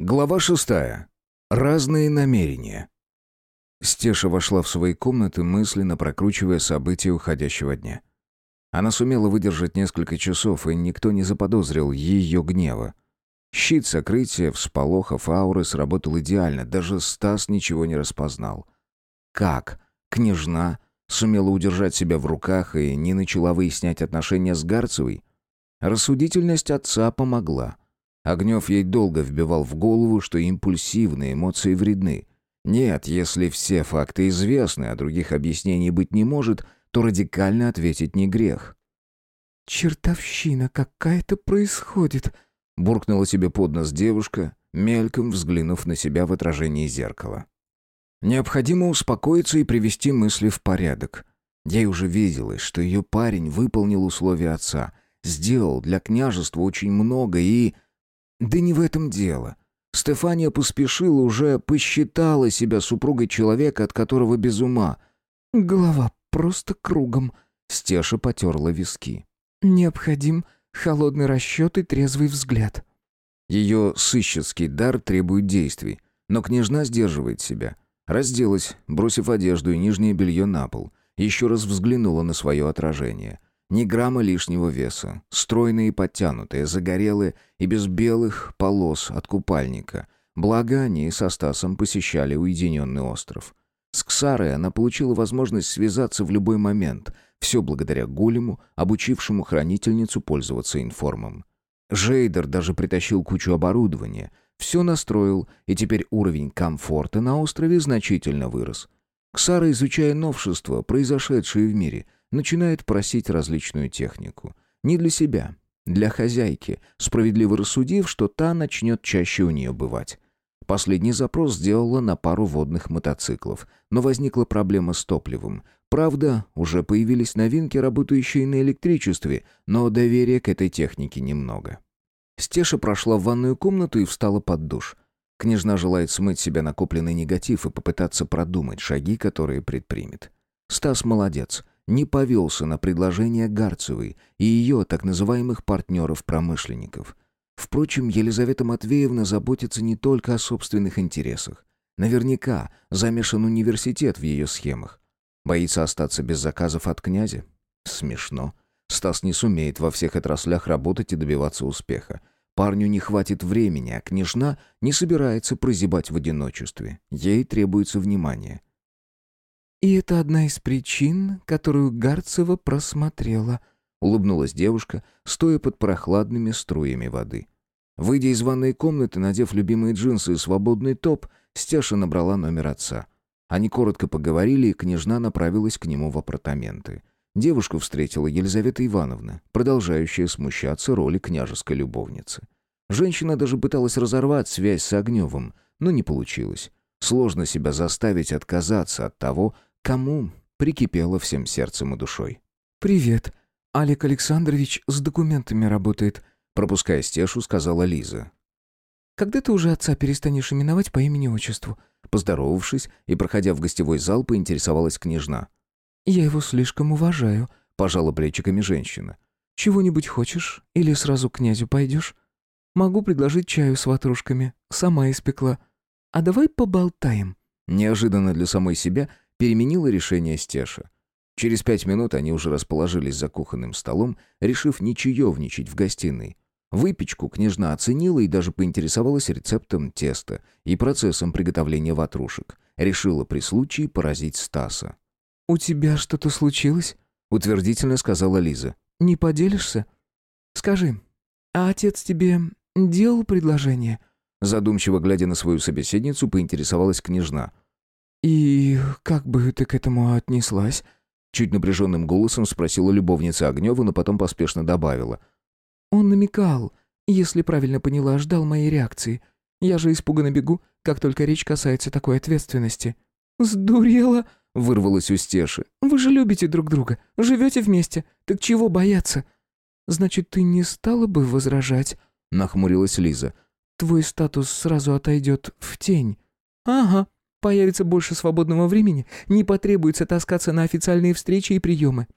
Глава шестая. Разные намерения. Стеша вошла в свои комнаты, мысленно прокручивая события уходящего дня. Она сумела выдержать несколько часов, и никто не заподозрил ее гнева. Щит сокрытия, всполохов, ауры сработал идеально, даже Стас ничего не распознал. Как княжна сумела удержать себя в руках и не начала выяснять отношения с Гарцевой? Рассудительность отца помогла — Огнев ей долго вбивал в голову, что импульсивные эмоции вредны. Нет, если все факты известны, а других объяснений быть не может, то радикально ответить не грех. «Чертовщина какая-то происходит», — буркнула себе под нос девушка, мельком взглянув на себя в отражении зеркала. Необходимо успокоиться и привести мысли в порядок. Ей уже виделось, что ее парень выполнил условия отца, сделал для княжества очень много и... Да не в этом дело. Стефания поспешила, уже посчитала себя супругой человека, от которого без ума. Голова просто кругом. Стеша потерла виски. Необходим холодный расчет и трезвый взгляд. Ее сыщеский дар требует действий, но княжна сдерживает себя. Разделась, бросив одежду и нижнее белье на пол. Еще раз взглянула на свое отражение. Ни грамма лишнего веса. Стройные и подтянутые, загорелые и без белых полос от купальника. Благо они со Стасом посещали уединенный остров. С Ксарой она получила возможность связаться в любой момент. Все благодаря Гулему, обучившему хранительницу пользоваться информом. Жейдер даже притащил кучу оборудования. Все настроил, и теперь уровень комфорта на острове значительно вырос. Ксара, изучая новшества, произошедшие в мире – начинает просить различную технику. Не для себя, для хозяйки, справедливо рассудив, что та начнет чаще у нее бывать. Последний запрос сделала на пару водных мотоциклов, но возникла проблема с топливом. Правда, уже появились новинки, работающие на электричестве, но доверия к этой технике немного. Стеша прошла в ванную комнату и встала под душ. Княжна желает смыть себя накопленный негатив и попытаться продумать шаги, которые предпримет. Стас молодец не повелся на предложение Гарцевой и ее так называемых партнеров-промышленников. Впрочем, Елизавета Матвеевна заботится не только о собственных интересах. Наверняка замешан университет в ее схемах. Боится остаться без заказов от князя? Смешно. Стас не сумеет во всех отраслях работать и добиваться успеха. Парню не хватит времени, а княжна не собирается прозябать в одиночестве. Ей требуется внимание. «И это одна из причин, которую Гарцева просмотрела», — улыбнулась девушка, стоя под прохладными струями воды. Выйдя из ванной комнаты, надев любимые джинсы и свободный топ, Стеша набрала номер отца. Они коротко поговорили, и княжна направилась к нему в апартаменты. Девушку встретила Елизавета Ивановна, продолжающая смущаться роли княжеской любовницы. Женщина даже пыталась разорвать связь с Огневым, но не получилось. Сложно себя заставить отказаться от того, кому прикипело всем сердцем и душой. «Привет. Алик Александрович с документами работает», пропуская стешу, сказала Лиза. «Когда ты уже отца перестанешь именовать по имени-отчеству?» Поздоровавшись и проходя в гостевой зал, поинтересовалась княжна. «Я его слишком уважаю», — пожала плечиками женщина. «Чего-нибудь хочешь? Или сразу к князю пойдешь? Могу предложить чаю с ватрушками. Сама испекла. А давай поболтаем». Неожиданно для самой себя переменила решение Стеша. Через пять минут они уже расположились за кухонным столом, решив не чаевничать в гостиной. Выпечку княжна оценила и даже поинтересовалась рецептом теста и процессом приготовления ватрушек. Решила при случае поразить Стаса. «У тебя что-то случилось?» — утвердительно сказала Лиза. «Не поделишься? Скажи, а отец тебе делал предложение?» Задумчиво глядя на свою собеседницу, поинтересовалась княжна. «И как бы ты к этому отнеслась?» Чуть напряженным голосом спросила любовница Огнева, но потом поспешно добавила. «Он намекал, если правильно поняла, ждал моей реакции. Я же испуганно бегу, как только речь касается такой ответственности». «Сдурела!» — вырвалась у Стеши. «Вы же любите друг друга, живете вместе, так чего бояться?» «Значит, ты не стала бы возражать?» — нахмурилась Лиза. «Твой статус сразу отойдет в тень». «Ага», Появится больше свободного времени, не потребуется таскаться на официальные встречи и приемы.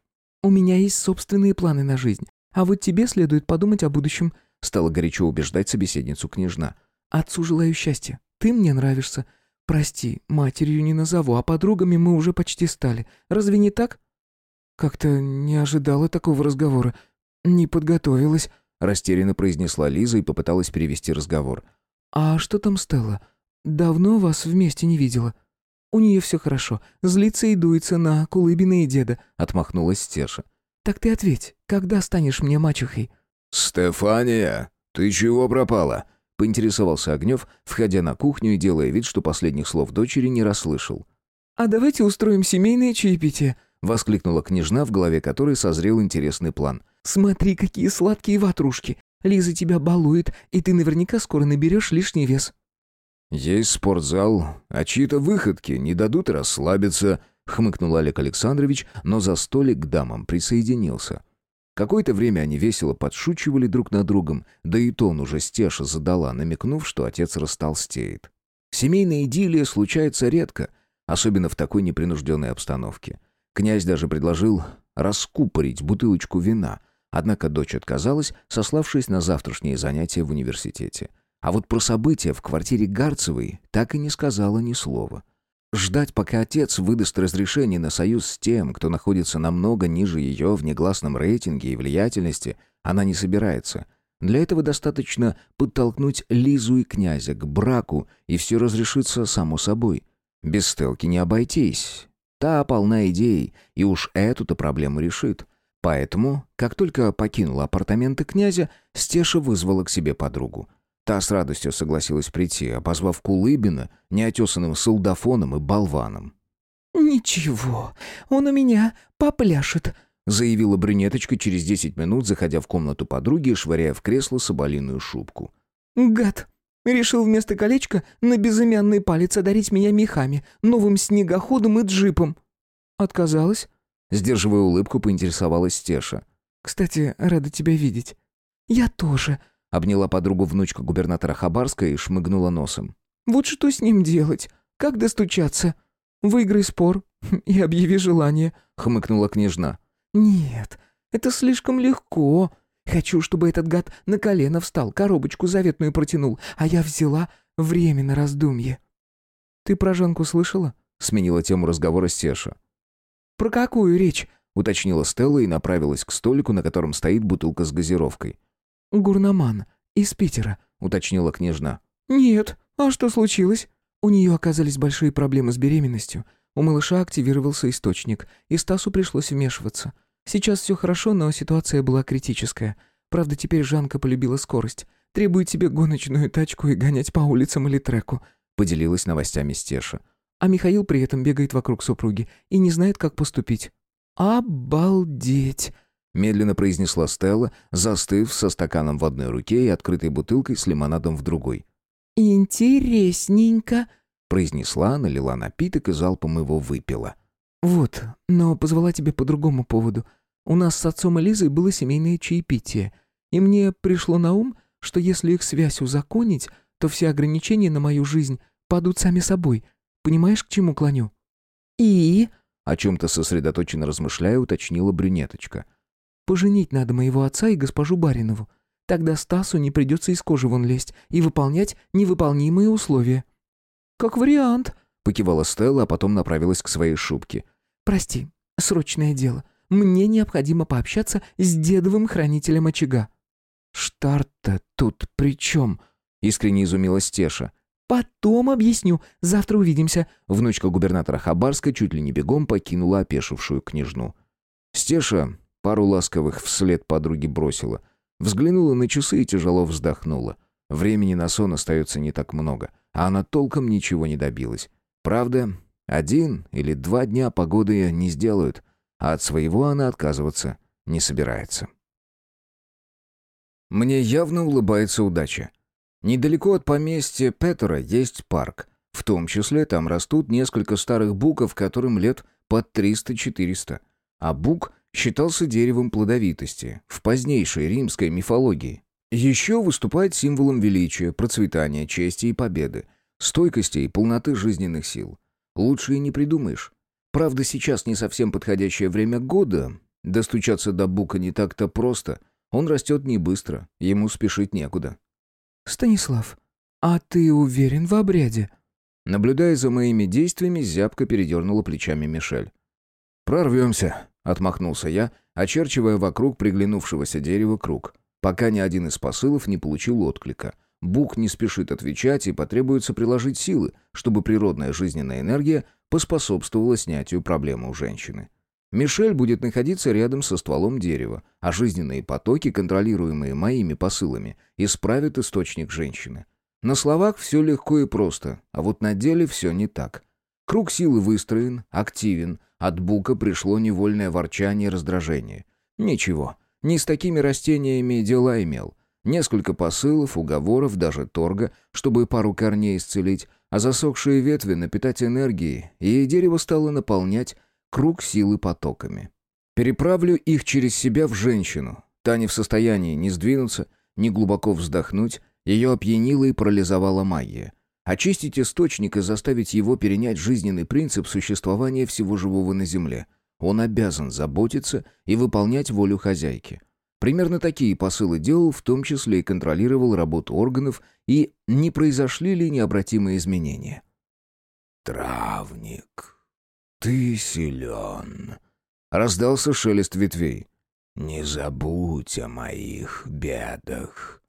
У меня есть собственные планы на жизнь, а вот тебе следует подумать о будущем», стала горячо убеждать собеседницу княжна. Отцу желаю счастья. Ты мне нравишься. Прости, матерью не назову, а подругами мы уже почти стали. Разве не так?» «Как-то не ожидала такого разговора. Не подготовилась», — растерянно произнесла Лиза и попыталась перевести разговор. «А что там Стелла? Давно вас вместе не видела?» «У нее все хорошо. Злится и дуется на Кулыбина и деда», — отмахнулась Стеша. «Так ты ответь, когда станешь мне мачехой?» «Стефания, ты чего пропала?» — поинтересовался Огнев, входя на кухню и делая вид, что последних слов дочери не расслышал. «А давайте устроим семейное чаепитие», — воскликнула княжна, в голове которой созрел интересный план. «Смотри, какие сладкие ватрушки! Лиза тебя балует, и ты наверняка скоро наберешь лишний вес». «Есть спортзал, а чьи-то выходки не дадут расслабиться», — хмыкнул Олег Александрович, но за столик к дамам присоединился. Какое-то время они весело подшучивали друг над другом, да и тон уже Стеша задала, намекнув, что отец растолстеет. Семейная идиллия случается редко, особенно в такой непринужденной обстановке. Князь даже предложил раскупорить бутылочку вина, однако дочь отказалась, сославшись на завтрашние занятия в университете. А вот про события в квартире Гарцевой так и не сказала ни слова. Ждать, пока отец выдаст разрешение на союз с тем, кто находится намного ниже ее в негласном рейтинге и влиятельности, она не собирается. Для этого достаточно подтолкнуть Лизу и князя к браку, и все разрешится само собой. Без Стелки не обойтись. Та полна идей, и уж эту-то проблему решит. Поэтому, как только покинула апартаменты князя, Стеша вызвала к себе подругу. Та с радостью согласилась прийти, обозвав Кулыбина неотесанным солдафоном и болваном. «Ничего, он у меня попляшет», — заявила брюнеточка через десять минут, заходя в комнату подруги и швыряя в кресло соболиную шубку. «Гад! Решил вместо колечка на безымянный палец одарить меня мехами, новым снегоходом и джипом». «Отказалась?» — сдерживая улыбку, поинтересовалась Стеша. «Кстати, рада тебя видеть». «Я тоже», Обняла подругу внучка губернатора Хабарска и шмыгнула носом. «Вот что с ним делать? Как достучаться? Выиграй спор и объяви желание», — хмыкнула княжна. «Нет, это слишком легко. Хочу, чтобы этот гад на колено встал, коробочку заветную протянул, а я взяла время на раздумье». «Ты про Жанку слышала?» — сменила тему разговора Стеша. «Про какую речь?» — уточнила Стелла и направилась к столику, на котором стоит бутылка с газировкой. «Гурнаман, из Питера», — уточнила княжна. «Нет. А что случилось?» У нее оказались большие проблемы с беременностью. У малыша активировался источник, и Стасу пришлось вмешиваться. Сейчас все хорошо, но ситуация была критическая. Правда, теперь Жанка полюбила скорость. Требует себе гоночную тачку и гонять по улицам или треку», — поделилась новостями Стеша. А Михаил при этом бегает вокруг супруги и не знает, как поступить. «Обалдеть!» Медленно произнесла Стелла, застыв со стаканом в одной руке и открытой бутылкой с лимонадом в другой. «Интересненько», — произнесла, налила напиток и залпом его выпила. «Вот, но позвала тебя по другому поводу. У нас с отцом и Лизой было семейное чаепитие, и мне пришло на ум, что если их связь узаконить, то все ограничения на мою жизнь падут сами собой. Понимаешь, к чему клоню?» «И?» — о чем-то сосредоточенно размышляя, уточнила брюнеточка — Поженить надо моего отца и госпожу Баринову. Тогда Стасу не придется из кожи вон лезть и выполнять невыполнимые условия». «Как вариант», — покивала Стелла, а потом направилась к своей шубке. «Прости, срочное дело. Мне необходимо пообщаться с дедовым хранителем очага». «Штарт-то тут при чем?» — искренне изумилась Теша. «Потом объясню. Завтра увидимся». Внучка губернатора Хабарска чуть ли не бегом покинула опешившую княжну. Стеша Пару ласковых вслед подруги бросила. Взглянула на часы и тяжело вздохнула. Времени на сон остается не так много, а она толком ничего не добилась. Правда, один или два дня погоды не сделают, а от своего она отказываться не собирается. Мне явно улыбается удача. Недалеко от поместья Петера есть парк. В том числе там растут несколько старых буков, которым лет под 300-400. А бук считался деревом плодовитости в позднейшей римской мифологии. Еще выступает символом величия, процветания, чести и победы, стойкости и полноты жизненных сил. Лучше и не придумаешь. Правда, сейчас не совсем подходящее время года. Достучаться до бука не так-то просто. Он растет не быстро, ему спешить некуда. «Станислав, «А ты уверен в обряде?» Наблюдая за моими действиями, зябко передернула плечами Мишель. «Прорвемся», — отмахнулся я, очерчивая вокруг приглянувшегося дерева круг, пока ни один из посылов не получил отклика. Бук не спешит отвечать и потребуется приложить силы, чтобы природная жизненная энергия поспособствовала снятию проблемы у женщины. Мишель будет находиться рядом со стволом дерева, а жизненные потоки, контролируемые моими посылами, исправят источник женщины. На словах все легко и просто, а вот на деле все не так. Круг силы выстроен, активен, от Бука пришло невольное ворчание и раздражение. Ничего, не с такими растениями дела имел. Несколько посылов, уговоров, даже торга, чтобы пару корней исцелить, а засохшие ветви напитать энергией, и дерево стало наполнять круг силы потоками. Переправлю их через себя в женщину. Та не в состоянии ни сдвинуться, ни глубоко вздохнуть, ее опьянила и парализовала магия. Очистить источник и заставить его перенять жизненный принцип существования всего живого на Земле. Он обязан заботиться и выполнять волю хозяйки. Примерно такие посылы делал, в том числе и контролировал работу органов и не произошли ли необратимые изменения. «Травник, ты силен», — раздался шелест ветвей. «Не забудь о моих бедах».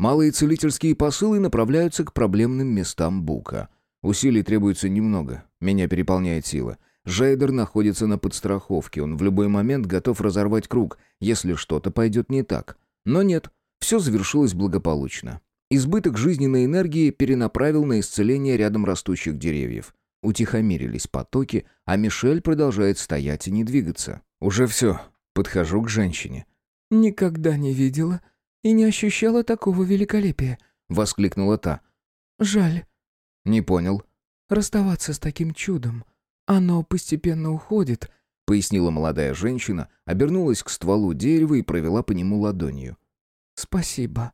Малые целительские посылы направляются к проблемным местам Бука. Усилий требуется немного, меня переполняет сила — Жейдер находится на подстраховке, он в любой момент готов разорвать круг, если что-то пойдет не так. Но нет, все завершилось благополучно. Избыток жизненной энергии перенаправил на исцеление рядом растущих деревьев. Утихомирились потоки, а Мишель продолжает стоять и не двигаться. Уже все, подхожу к женщине. «Никогда не видела и не ощущала такого великолепия», — воскликнула та. «Жаль». «Не понял». «Расставаться с таким чудом. «Оно постепенно уходит», — пояснила молодая женщина, обернулась к стволу дерева и провела по нему ладонью. «Спасибо».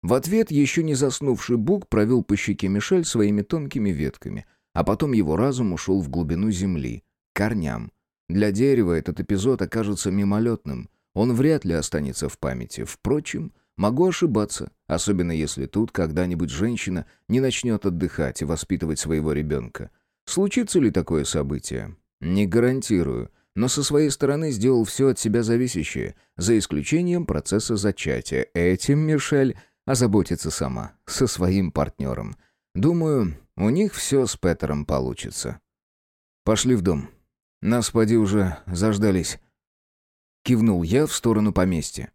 В ответ еще не заснувший Бук провел по щеке Мишель своими тонкими ветками, а потом его разум ушел в глубину земли, корням. Для дерева этот эпизод окажется мимолетным, он вряд ли останется в памяти. Впрочем, могу ошибаться, особенно если тут когда-нибудь женщина не начнет отдыхать и воспитывать своего ребенка. Случится ли такое событие? Не гарантирую, но со своей стороны сделал все от себя зависящее, за исключением процесса зачатия. Этим Мишель озаботится сама, со своим партнером. Думаю, у них все с Петером получится. Пошли в дом. Нас, поди, уже заждались. Кивнул я в сторону поместья.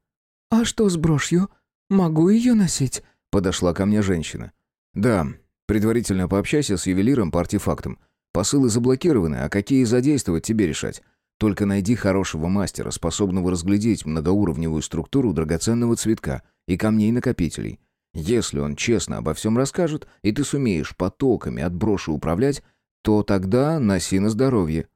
«А что с брошью? Могу ее носить?» Подошла ко мне женщина. «Да, Предварительно пообщайся с ювелиром по артефактам. Посылы заблокированы, а какие задействовать тебе решать. Только найди хорошего мастера, способного разглядеть многоуровневую структуру драгоценного цветка и камней-накопителей. Если он честно обо всем расскажет, и ты сумеешь потоками от броши управлять, то тогда носи на здоровье».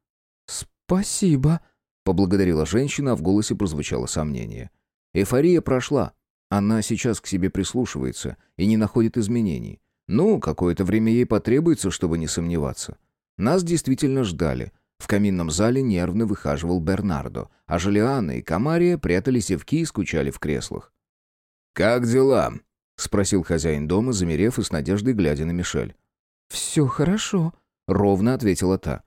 «Спасибо», — поблагодарила женщина, а в голосе прозвучало сомнение. Эйфория прошла. Она сейчас к себе прислушивается и не находит изменений. Ну, какое-то время ей потребуется, чтобы не сомневаться. Нас действительно ждали. В каминном зале нервно выхаживал Бернардо, а Жулиана и Камария прятали севки и скучали в креслах. «Как дела?» — спросил хозяин дома, замерев и с надеждой глядя на Мишель. «Все хорошо», — ровно ответила та.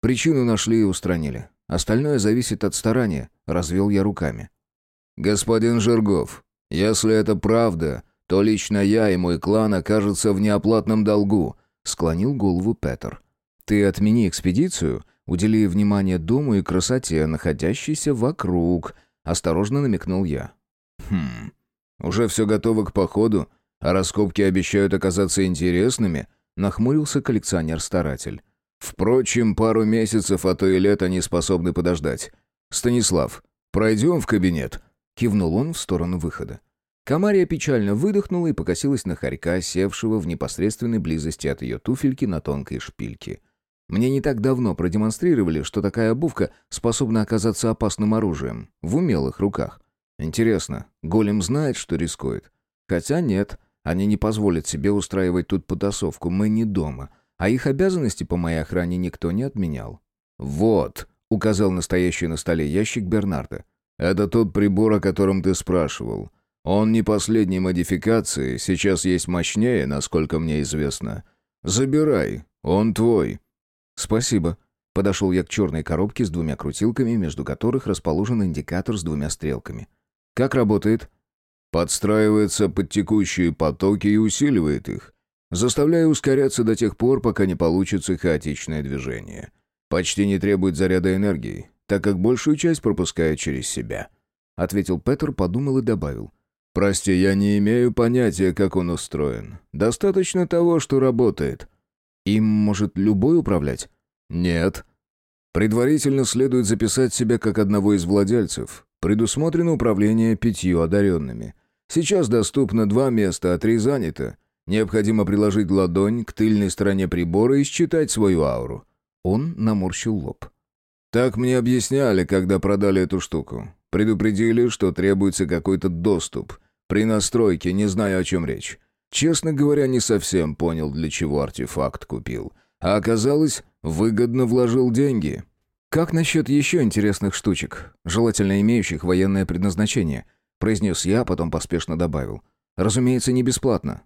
«Причину нашли и устранили. Остальное зависит от старания», — развел я руками. «Господин Жиргов, если это правда, то лично я и мой клан окажутся в неоплатном долгу», — склонил голову Петер. «Ты отмени экспедицию, удели внимание дому и красоте, находящейся вокруг», — осторожно намекнул я. «Хм, уже все готово к походу, а раскопки обещают оказаться интересными», — нахмурился коллекционер-старатель. «Впрочем, пару месяцев, а то и лет они способны подождать. Станислав, пройдем в кабинет», — кивнул он в сторону выхода. Камария печально выдохнула и покосилась на хорька, севшего в непосредственной близости от ее туфельки на тонкой шпильке. Мне не так давно продемонстрировали, что такая обувка способна оказаться опасным оружием в умелых руках. Интересно, голем знает, что рискует? Хотя нет, они не позволят себе устраивать тут потасовку, мы не дома, а их обязанности по моей охране никто не отменял. «Вот», — указал настоящий на столе ящик Бернарда, — «это тот прибор, о котором ты спрашивал. Он не последней модификации, сейчас есть мощнее, насколько мне известно. Забирай, он твой». «Спасибо». Подошел я к черной коробке с двумя крутилками, между которых расположен индикатор с двумя стрелками. «Как работает?» «Подстраивается под текущие потоки и усиливает их, заставляя ускоряться до тех пор, пока не получится хаотичное движение. Почти не требует заряда энергии, так как большую часть пропускает через себя», — ответил Петер, подумал и добавил. «Прости, я не имею понятия, как он устроен. Достаточно того, что работает». «Им может любой управлять?» «Нет». Предварительно следует записать себя как одного из владельцев. Предусмотрено управление пятью одаренными. Сейчас доступно два места, а три занято. Необходимо приложить ладонь к тыльной стороне прибора и считать свою ауру. Он наморщил лоб. Так мне объясняли, когда продали эту штуку. Предупредили, что требуется какой-то доступ. При настройке, не знаю, о чем речь. Честно говоря, не совсем понял, для чего артефакт купил. А оказалось, выгодно вложил деньги. «Как насчет еще интересных штучек, желательно имеющих военное предназначение?» произнес я, потом поспешно добавил. «Разумеется, не бесплатно».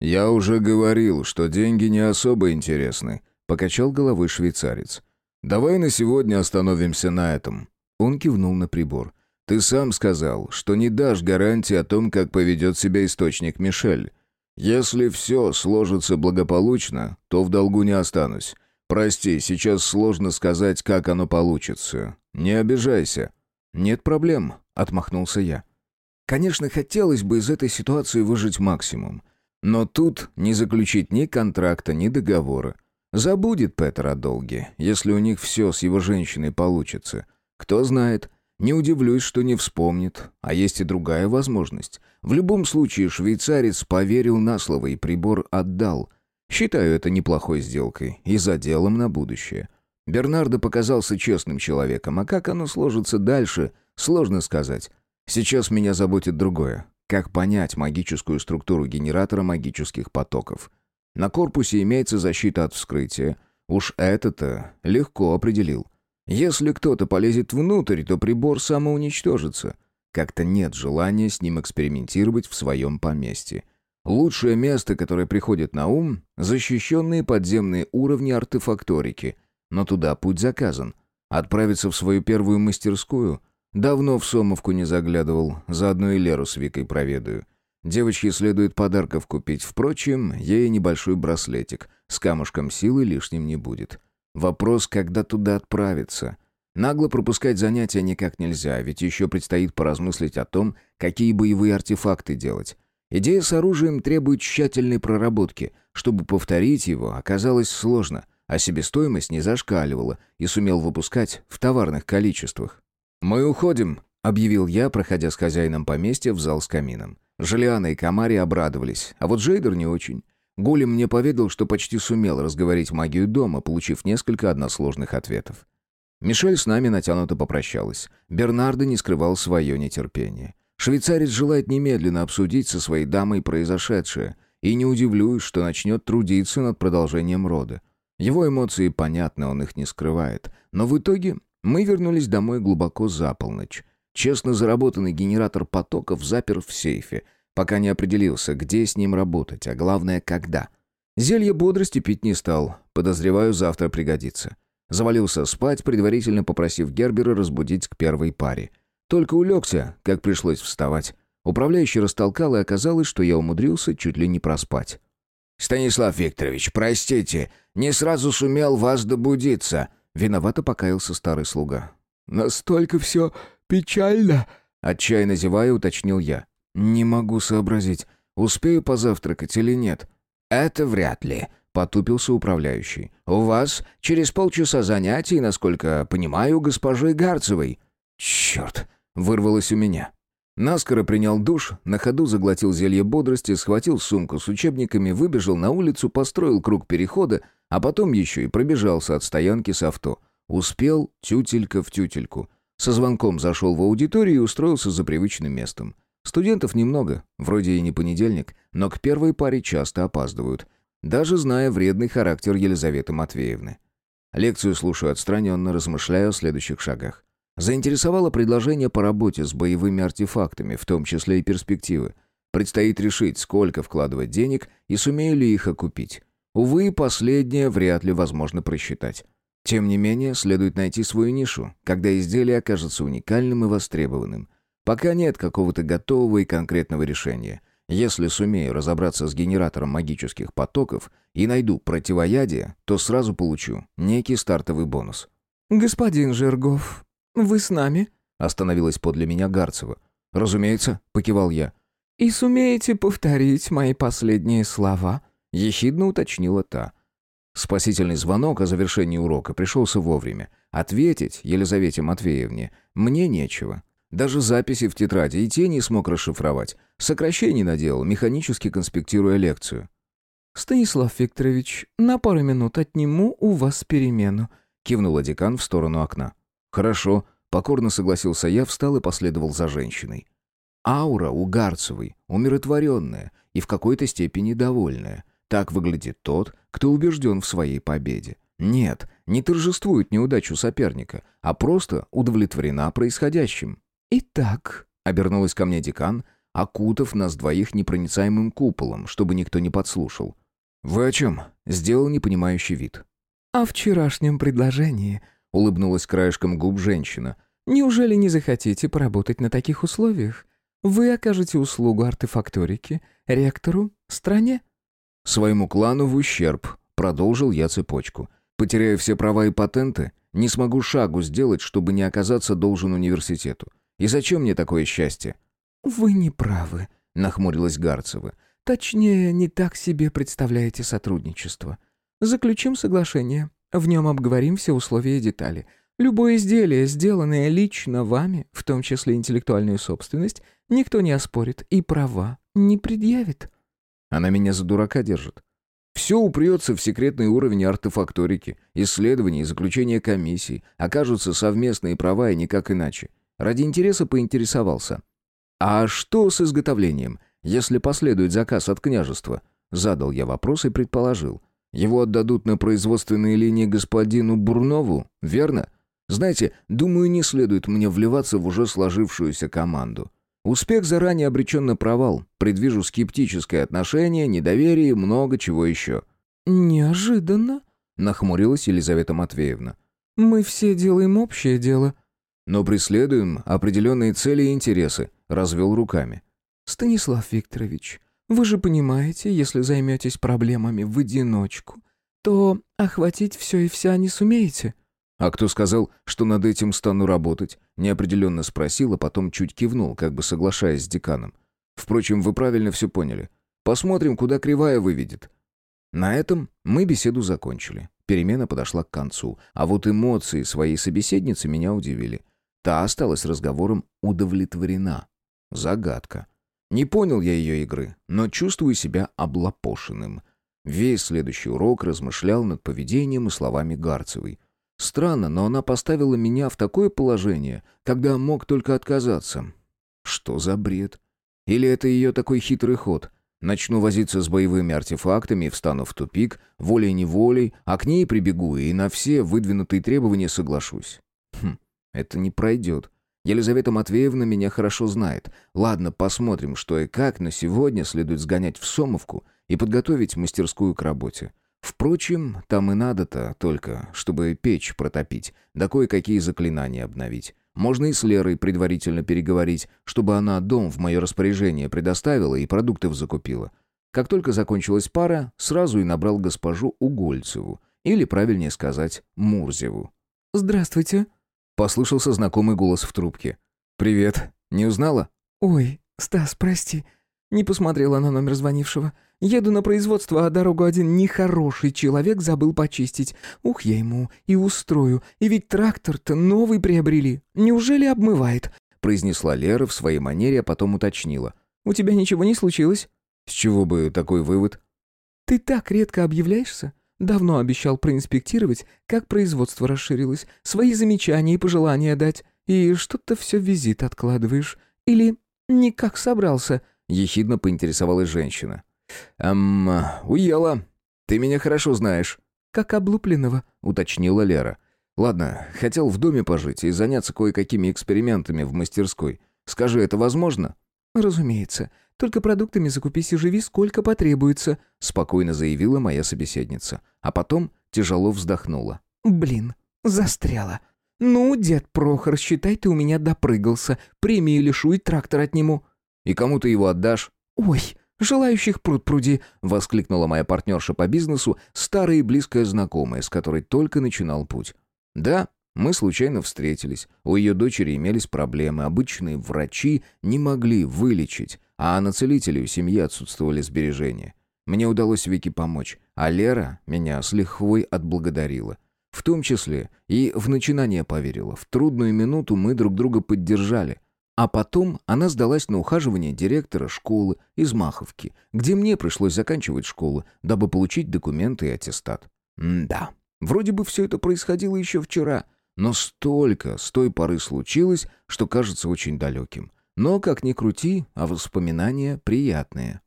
«Я уже говорил, что деньги не особо интересны», покачал головой швейцарец. «Давай на сегодня остановимся на этом». Он кивнул на прибор. Ты сам сказал, что не дашь гарантии о том, как поведет себя источник Мишель. Если все сложится благополучно, то в долгу не останусь. Прости, сейчас сложно сказать, как оно получится. Не обижайся». «Нет проблем», — отмахнулся я. «Конечно, хотелось бы из этой ситуации выжить максимум. Но тут не заключить ни контракта, ни договора. Забудет Петер о долге, если у них все с его женщиной получится. Кто знает, не удивлюсь, что не вспомнит, а есть и другая возможность. В любом случае швейцарец поверил на слово и прибор отдал. Считаю это неплохой сделкой и заделом на будущее. Бернардо показался честным человеком, а как оно сложится дальше, сложно сказать. Сейчас меня заботит другое. Как понять магическую структуру генератора магических потоков? На корпусе имеется защита от вскрытия. Уж это-то легко определил. Если кто-то полезет внутрь, то прибор самоуничтожится. Как-то нет желания с ним экспериментировать в своем поместье. Лучшее место, которое приходит на ум – защищенные подземные уровни артефакторики. Но туда путь заказан. Отправиться в свою первую мастерскую? Давно в Сомовку не заглядывал, заодно и Леру с Викой проведаю. Девочке следует подарков купить, впрочем, ей небольшой браслетик. С камушком силы лишним не будет. Вопрос, когда туда отправиться. Нагло пропускать занятия никак нельзя, ведь еще предстоит поразмыслить о том, какие боевые артефакты делать. Идея с оружием требует тщательной проработки. Чтобы повторить его, оказалось сложно, а себестоимость не зашкаливала и сумел выпускать в товарных количествах. «Мы уходим», — объявил я, проходя с хозяином поместья в зал с камином. Желиана и Камари обрадовались, а вот Джейдер не очень. Голем мне поведал, что почти сумел разговорить магию дома, получив несколько односложных ответов. Мишель с нами натянуто попрощалась. Бернардо не скрывал свое нетерпение. Швейцарец желает немедленно обсудить со своей дамой произошедшее, и не удивлюсь, что начнет трудиться над продолжением рода. Его эмоции понятны, он их не скрывает. Но в итоге мы вернулись домой глубоко за полночь. Честно заработанный генератор потоков запер в сейфе — пока не определился, где с ним работать, а главное, когда. Зелье бодрости пить не стал, подозреваю, завтра пригодится. Завалился спать, предварительно попросив Гербера разбудить к первой паре. Только улегся, как пришлось вставать. Управляющий растолкал, и оказалось, что я умудрился чуть ли не проспать. «Станислав Викторович, простите, не сразу сумел вас добудиться», — виновато покаялся старый слуга. «Настолько все печально», — отчаянно зевая, уточнил я. «Не могу сообразить, успею позавтракать или нет». «Это вряд ли», — потупился управляющий. «У вас через полчаса занятий, насколько понимаю, госпожи Гарцевой». «Черт!» — вырвалось у меня. Наскоро принял душ, на ходу заглотил зелье бодрости, схватил сумку с учебниками, выбежал на улицу, построил круг перехода, а потом еще и пробежался от стоянки с авто. Успел тютелька в тютельку. Со звонком зашел в аудиторию и устроился за привычным местом. Студентов немного, вроде и не понедельник, но к первой паре часто опаздывают, даже зная вредный характер Елизаветы Матвеевны. Лекцию слушаю отстраненно, размышляя о следующих шагах. Заинтересовало предложение по работе с боевыми артефактами, в том числе и перспективы. Предстоит решить, сколько вкладывать денег и сумею ли их окупить. Увы, последнее вряд ли возможно просчитать. Тем не менее, следует найти свою нишу, когда изделие окажется уникальным и востребованным. Пока нет какого-то готового и конкретного решения. Если сумею разобраться с генератором магических потоков и найду противоядие, то сразу получу некий стартовый бонус. «Господин Жиргов, вы с нами?» Остановилась подле меня Гарцева. «Разумеется», — покивал я. «И сумеете повторить мои последние слова?» — ехидно уточнила та. Спасительный звонок о завершении урока пришелся вовремя. Ответить Елизавете Матвеевне мне нечего. Даже записи в тетради и те не смог расшифровать. Сокращений наделал, механически конспектируя лекцию. «Станислав Викторович, на пару минут отниму у вас перемену», — кивнула декан в сторону окна. «Хорошо», — покорно согласился я, встал и последовал за женщиной. Аура у Гарцевой умиротворенная и в какой-то степени довольная. Так выглядит тот, кто убежден в своей победе. Нет, не торжествует неудачу соперника, а просто удовлетворена происходящим. «Итак», — обернулась ко мне декан, окутав нас двоих непроницаемым куполом, чтобы никто не подслушал. «Вы о чем?» — сделал непонимающий вид. «О вчерашнем предложении», — улыбнулась краешком губ женщина. «Неужели не захотите поработать на таких условиях? Вы окажете услугу артефакторике, ректору, стране?» Своему клану в ущерб, продолжил я цепочку. Потеряю все права и патенты, не смогу шагу сделать, чтобы не оказаться должен университету. И зачем мне такое счастье? Вы не правы, нахмурилась Гарцева. Точнее, не так себе представляете сотрудничество. Заключим соглашение. В нем обговорим все условия и детали. Любое изделие, сделанное лично вами, в том числе интеллектуальную собственность, никто не оспорит и права не предъявит. Она меня за дурака держит. Все упрется в секретный уровень артефакторики, исследований и заключения комиссий. Окажутся совместные права и никак иначе. Ради интереса поинтересовался. «А что с изготовлением, если последует заказ от княжества?» Задал я вопрос и предположил. «Его отдадут на производственные линии господину Бурнову, верно?» Знаете, думаю, не следует мне вливаться в уже сложившуюся команду. Успех заранее обречен на провал. Предвижу скептическое отношение, недоверие и много чего еще». «Неожиданно», — нахмурилась Елизавета Матвеевна. «Мы все делаем общее дело». «Но преследуем определенные цели и интересы», — развел руками. «Станислав Викторович, вы же понимаете, если займетесь проблемами в одиночку, то охватить все и вся не сумеете». «А кто сказал, что над этим стану работать?» Неопределенно спросил, а потом чуть кивнул, как бы соглашаясь с деканом. «Впрочем, вы правильно все поняли. Посмотрим, куда кривая выведет». На этом мы беседу закончили. Перемена подошла к концу, а вот эмоции своей собеседницы меня удивили. Та осталась разговором удовлетворена. Загадка. Не понял я ее игры, но чувствую себя облапошенным. Весь следующий урок размышлял над поведением и словами Гарцевой. Странно, но она поставила меня в такое положение, когда мог только отказаться. Что за бред? Или это ее такой хитрый ход? Начну возиться с боевыми артефактами встану в тупик, волей-неволей, а к ней прибегу и на все выдвинутые требования соглашусь. Хм, это не пройдет. Елизавета Матвеевна меня хорошо знает. Ладно, посмотрим, что и как, но сегодня следует сгонять в Сомовку и подготовить мастерскую к работе. Впрочем, там и надо-то только, чтобы печь протопить, да кое-какие заклинания обновить. Можно и с Лерой предварительно переговорить, чтобы она дом в мое распоряжение предоставила и продуктов закупила. Как только закончилась пара, сразу и набрал госпожу Угольцеву, или, правильнее сказать, Мурзеву. «Здравствуйте», — послышался знакомый голос в трубке. «Привет. Не узнала?» «Ой, Стас, прости. Не посмотрела на номер звонившего. Еду на производство, а дорогу один нехороший человек забыл почистить. Ух, я ему и устрою. И ведь трактор-то новый приобрели. Неужели обмывает?» произнесла Лера в своей манере, а потом уточнила. «У тебя ничего не случилось?» «С чего бы такой вывод?» «Ты так редко объявляешься. Давно обещал проинспектировать, как производство расширилось, свои замечания и пожелания дать. И что-то все визит откладываешь. Или никак собрался?» Ехидно поинтересовалась женщина. «Эм, уела. Ты меня хорошо знаешь». «Как облупленного», — уточнила Лера. Ладно, хотел в доме пожить и заняться кое-какими экспериментами в мастерской. Скажи, это возможно?» «Разумеется. Только продуктами закупись и живи, сколько потребуется», — спокойно заявила моя собеседница. А потом тяжело вздохнула. «Блин, застряла. Ну, дед Прохор, считай, ты у меня допрыгался. Премии лишу и трактор отниму». «И кому ты его отдашь?» «Ой, желающих пруд-пруди», — воскликнула моя партнерша по бизнесу, старая и близкая знакомая, с которой только начинал путь. «Да, мы случайно встретились. У ее дочери имелись проблемы. Обычные врачи не могли вылечить, а на целителей у семьи отсутствовали сбережения. Мне удалось Вике помочь, а Лера меня с лихвой отблагодарила. В том числе и в начинание поверила. В трудную минуту мы друг друга поддержали. А потом она сдалась на ухаживание директора школы из Маховки, где мне пришлось заканчивать школу, дабы получить документы и аттестат. Да, вроде бы все это происходило еще вчера, но столько с той поры случилось, что кажется очень далеким. Но, как ни крути, а воспоминания приятные.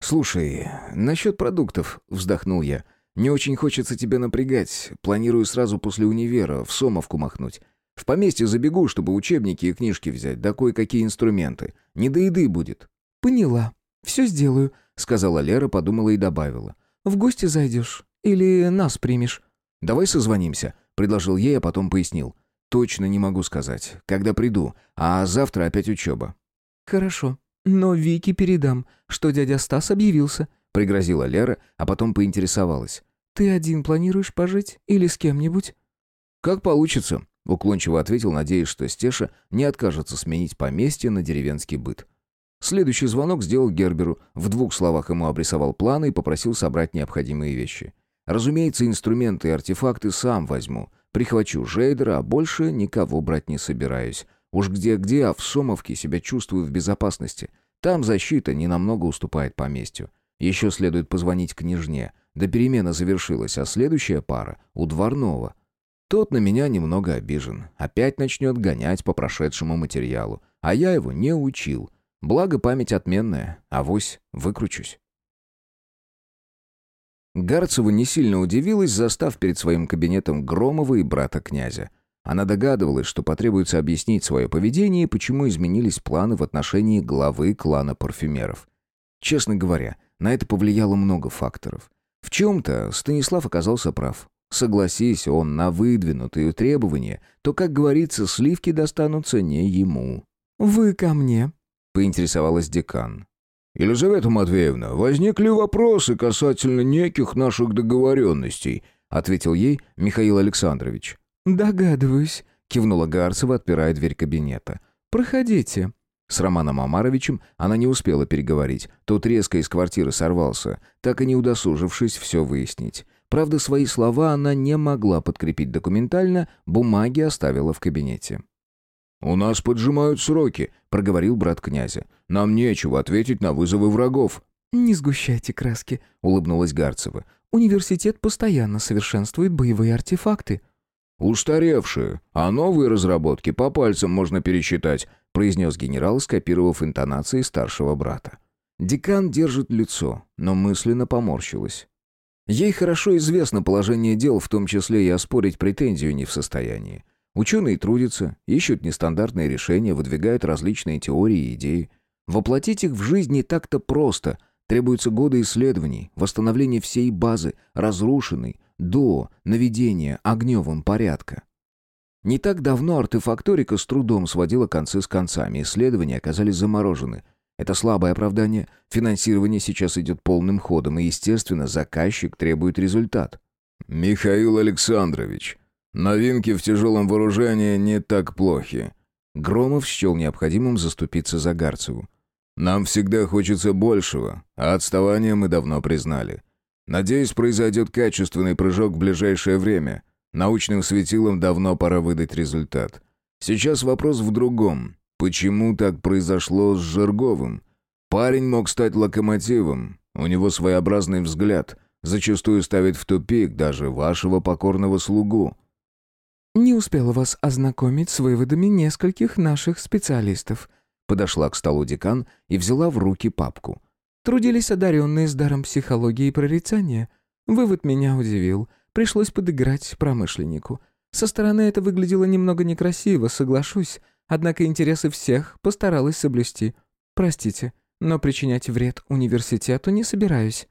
«Слушай, насчет продуктов», — вздохнул я, — не очень хочется тебя напрягать. Планирую сразу после универа в Сомовку махнуть. В поместье забегу, чтобы учебники и книжки взять, да кое-какие инструменты. Не до еды будет». «Поняла. Все сделаю», — сказала Лера, подумала и добавила. «В гости зайдешь? Или нас примешь?» «Давай созвонимся», — предложил ей, а потом пояснил. «Точно не могу сказать, когда приду, а завтра опять учеба». «Хорошо. Но Вике передам, что дядя Стас объявился», — пригрозила Лера, а потом поинтересовалась. «Ты один планируешь пожить или с кем-нибудь?» «Как получится», — уклончиво ответил, надеясь, что Стеша не откажется сменить поместье на деревенский быт. Следующий звонок сделал Герберу, в двух словах ему обрисовал планы и попросил собрать необходимые вещи. Разумеется, инструменты и артефакты сам возьму. Прихвачу Жейдера, а больше никого брать не собираюсь. Уж где-где, а в Сомовке себя чувствую в безопасности. Там защита не намного уступает поместью. Еще следует позвонить княжне. Да перемена завершилась, а следующая пара — у дворного. Тот на меня немного обижен. Опять начнет гонять по прошедшему материалу. А я его не учил. Благо память отменная. Авось выкручусь. Гарцева не сильно удивилась, застав перед своим кабинетом Громова и брата князя. Она догадывалась, что потребуется объяснить свое поведение и почему изменились планы в отношении главы клана парфюмеров. Честно говоря, на это повлияло много факторов. В чем-то Станислав оказался прав. Согласись он на выдвинутые требования, то, как говорится, сливки достанутся не ему. «Вы ко мне?» — поинтересовалась декан. «Елизавета Матвеевна, возникли вопросы касательно неких наших договоренностей», — ответил ей Михаил Александрович. «Догадываюсь», — кивнула Гарцева, отпирая дверь кабинета. «Проходите». С Романом Амаровичем она не успела переговорить. Тот резко из квартиры сорвался, так и не удосужившись все выяснить. Правда, свои слова она не могла подкрепить документально, бумаги оставила в кабинете. «У нас поджимают сроки», — проговорил брат князя. «Нам нечего ответить на вызовы врагов». «Не сгущайте краски», — улыбнулась Гарцева. «Университет постоянно совершенствует боевые артефакты». «Устаревшие, а новые разработки по пальцам можно пересчитать», произнес генерал, скопировав интонации старшего брата. Декан держит лицо, но мысленно поморщилась. Ей хорошо известно положение дел, в том числе и оспорить претензию не в состоянии. Ученые трудятся, ищут нестандартные решения, выдвигают различные теории и идеи. Воплотить их в жизнь не так-то просто. Требуются годы исследований, восстановления всей базы, разрушенной до наведения огневым порядка. Не так давно артефакторика с трудом сводила концы с концами, исследования оказались заморожены. Это слабое оправдание, финансирование сейчас идет полным ходом, и, естественно, заказчик требует результат. «Михаил Александрович, новинки в тяжелом вооружении не так плохи». Громов счел необходимым заступиться за Гарцеву. «Нам всегда хочется большего, а отставание мы давно признали. Надеюсь, произойдет качественный прыжок в ближайшее время. Научным светилам давно пора выдать результат. Сейчас вопрос в другом. Почему так произошло с Жирговым? Парень мог стать локомотивом. У него своеобразный взгляд. Зачастую ставит в тупик даже вашего покорного слугу. «Не успела вас ознакомить с выводами нескольких наших специалистов», подошла к столу декан и взяла в руки папку. Трудились одаренные с даром психологии и прорицания. Вывод меня удивил. Пришлось подыграть промышленнику. Со стороны это выглядело немного некрасиво, соглашусь. Однако интересы всех постаралась соблюсти. Простите, но причинять вред университету не собираюсь».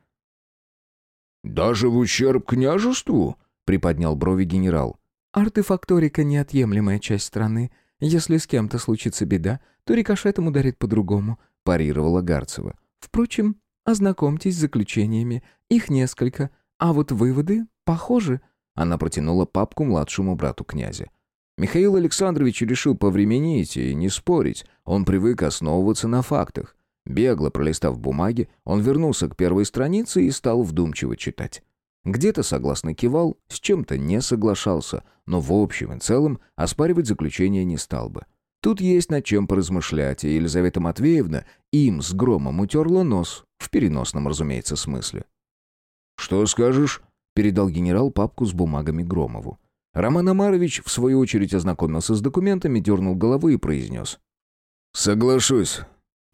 «Даже в ущерб княжеству?» — приподнял брови генерал. «Артефакторика — неотъемлемая часть страны. Если с кем-то случится беда, то рикошетом ударит по-другому», — парировала Гарцева. «Впрочем, ознакомьтесь с заключениями. Их несколько. А вот выводы похожи». Она протянула папку младшему брату князя. Михаил Александрович решил повременить и не спорить. Он привык основываться на фактах. Бегло пролистав бумаги, он вернулся к первой странице и стал вдумчиво читать. Где-то согласно кивал, с чем-то не соглашался, но в общем и целом оспаривать заключение не стал бы. Тут есть над чем поразмышлять, и Елизавета Матвеевна им с громом утерла нос, в переносном, разумеется, смысле. «Что скажешь?» — передал генерал папку с бумагами Громову. Роман Амарович, в свою очередь, ознакомился с документами, дернул головой и произнес. «Соглашусь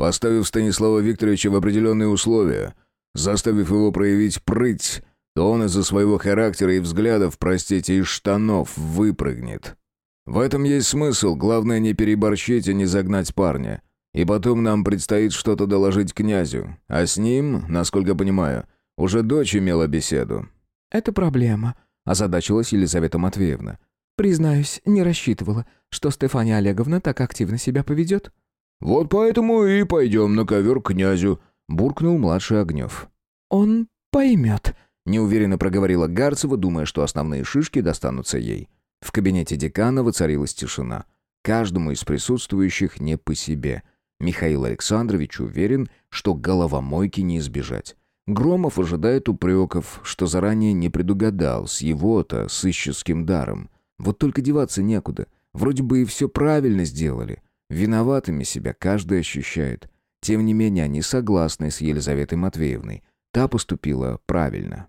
поставив Станислава Викторовича в определенные условия, заставив его проявить прыть, то он из-за своего характера и взглядов, простите, из штанов выпрыгнет. В этом есть смысл, главное не переборщить и не загнать парня. И потом нам предстоит что-то доложить князю, а с ним, насколько понимаю, уже дочь имела беседу». «Это проблема», — озадачилась Елизавета Матвеевна. «Признаюсь, не рассчитывала, что Стефания Олеговна так активно себя поведет». «Вот поэтому и пойдем на ковер к князю», — буркнул младший Огнев. «Он поймет», — неуверенно проговорила Гарцева, думая, что основные шишки достанутся ей. В кабинете декана воцарилась тишина. Каждому из присутствующих не по себе. Михаил Александрович уверен, что головомойки не избежать. Громов ожидает упреков, что заранее не предугадал с его-то сыщеским даром. Вот только деваться некуда. Вроде бы и все правильно сделали. Виноватыми себя каждый ощущает. Тем не менее, они согласны с Елизаветой Матвеевной. Та поступила правильно.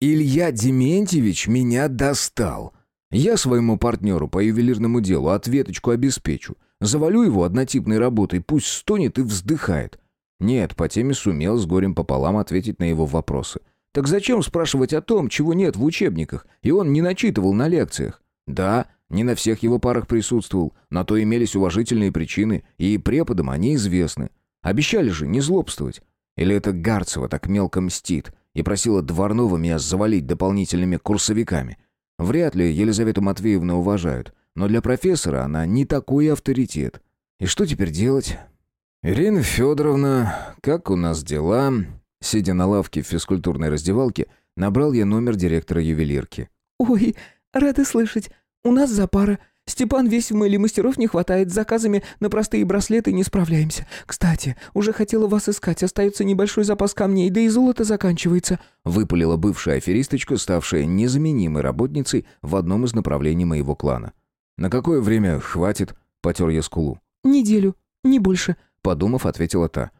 «Илья Дементьевич меня достал. Я своему партнеру по ювелирному делу ответочку обеспечу. Завалю его однотипной работой, пусть стонет и вздыхает». Нет, по теме сумел с горем пополам ответить на его вопросы. Так зачем спрашивать о том, чего нет в учебниках, и он не начитывал на лекциях? Да, не на всех его парах присутствовал, на то имелись уважительные причины, и преподам они известны. Обещали же не злобствовать. Или это Гарцева так мелко мстит и просила Дворнова меня завалить дополнительными курсовиками. Вряд ли Елизавету Матвеевну уважают, но для профессора она не такой авторитет. И что теперь делать? «Ирина Федоровна, как у нас дела?» Сидя на лавке в физкультурной раздевалке, набрал я номер директора ювелирки. «Ой, рада слышать. «У нас запара. Степан весь в мыле, мастеров не хватает, с заказами на простые браслеты не справляемся. Кстати, уже хотела вас искать, остается небольшой запас камней, да и золото заканчивается», выпалила бывшая аферисточка, ставшая незаменимой работницей в одном из направлений моего клана. «На какое время хватит?» — потер я скулу. «Неделю, не больше», — подумав, ответила та.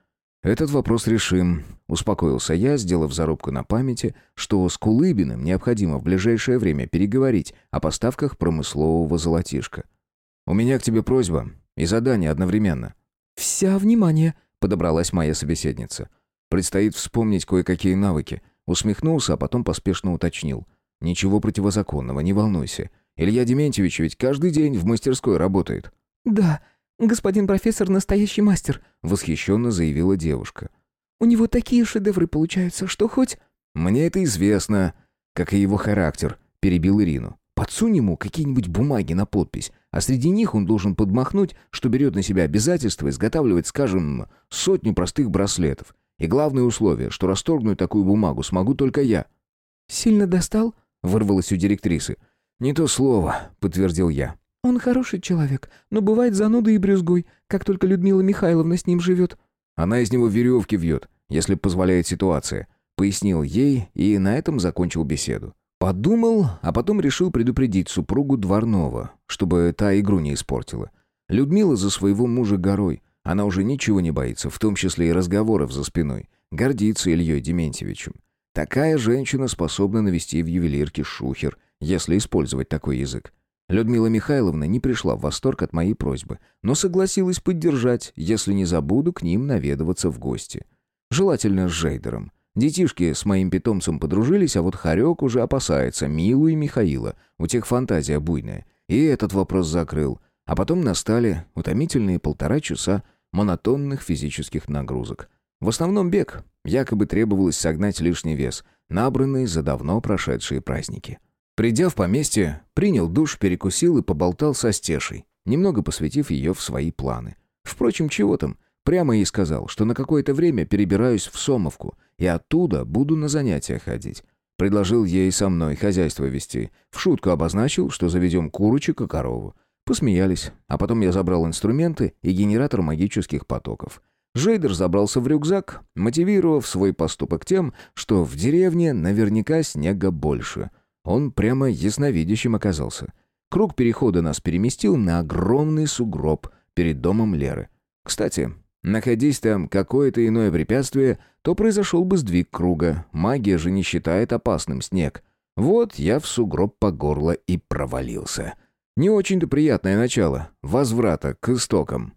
«Этот вопрос решим», — успокоился я, сделав зарубку на памяти, что с Кулыбиным необходимо в ближайшее время переговорить о поставках промыслового золотишка. «У меня к тебе просьба и задание одновременно». «Вся внимание», — подобралась моя собеседница. «Предстоит вспомнить кое-какие навыки». Усмехнулся, а потом поспешно уточнил. «Ничего противозаконного, не волнуйся. Илья Дементьевич ведь каждый день в мастерской работает». «Да», «Господин профессор настоящий мастер», — восхищенно заявила девушка. «У него такие шедевры получаются, что хоть...» «Мне это известно, как и его характер», — перебил Ирину. «Подсунь ему какие-нибудь бумаги на подпись, а среди них он должен подмахнуть, что берет на себя обязательство изготавливать, скажем, сотню простых браслетов. И главное условие, что расторгнуть такую бумагу смогу только я». «Сильно достал?» — вырвалось у директрисы. «Не то слово», — подтвердил я. «Он хороший человек, но бывает занудой и брюзгой, как только Людмила Михайловна с ним живет». «Она из него веревки вьет, если позволяет ситуация», — пояснил ей и на этом закончил беседу. Подумал, а потом решил предупредить супругу Дворнова, чтобы та игру не испортила. Людмила за своего мужа горой. Она уже ничего не боится, в том числе и разговоров за спиной. Гордится Ильей Дементьевичем. Такая женщина способна навести в ювелирке шухер, если использовать такой язык. Людмила Михайловна не пришла в восторг от моей просьбы, но согласилась поддержать, если не забуду к ним наведываться в гости. Желательно с Жейдером. Детишки с моим питомцем подружились, а вот Харек уже опасается Милу и Михаила. У тех фантазия буйная. И этот вопрос закрыл. А потом настали утомительные полтора часа монотонных физических нагрузок. В основном бег. Якобы требовалось согнать лишний вес, набранный за давно прошедшие праздники. Придя в поместье, принял душ, перекусил и поболтал со Стешей, немного посвятив ее в свои планы. Впрочем, чего там? Прямо ей сказал, что на какое-то время перебираюсь в Сомовку, и оттуда буду на занятия ходить. Предложил ей со мной хозяйство вести. В шутку обозначил, что заведем курочек и корову. Посмеялись, а потом я забрал инструменты и генератор магических потоков. Жейдер забрался в рюкзак, мотивировав свой поступок тем, что в деревне наверняка снега больше — он прямо ясновидящим оказался. Круг перехода нас переместил на огромный сугроб перед домом Леры. Кстати, находясь там какое-то иное препятствие, то произошел бы сдвиг круга. Магия же не считает опасным снег. Вот я в сугроб по горло и провалился. Не очень-то приятное начало возврата к истокам.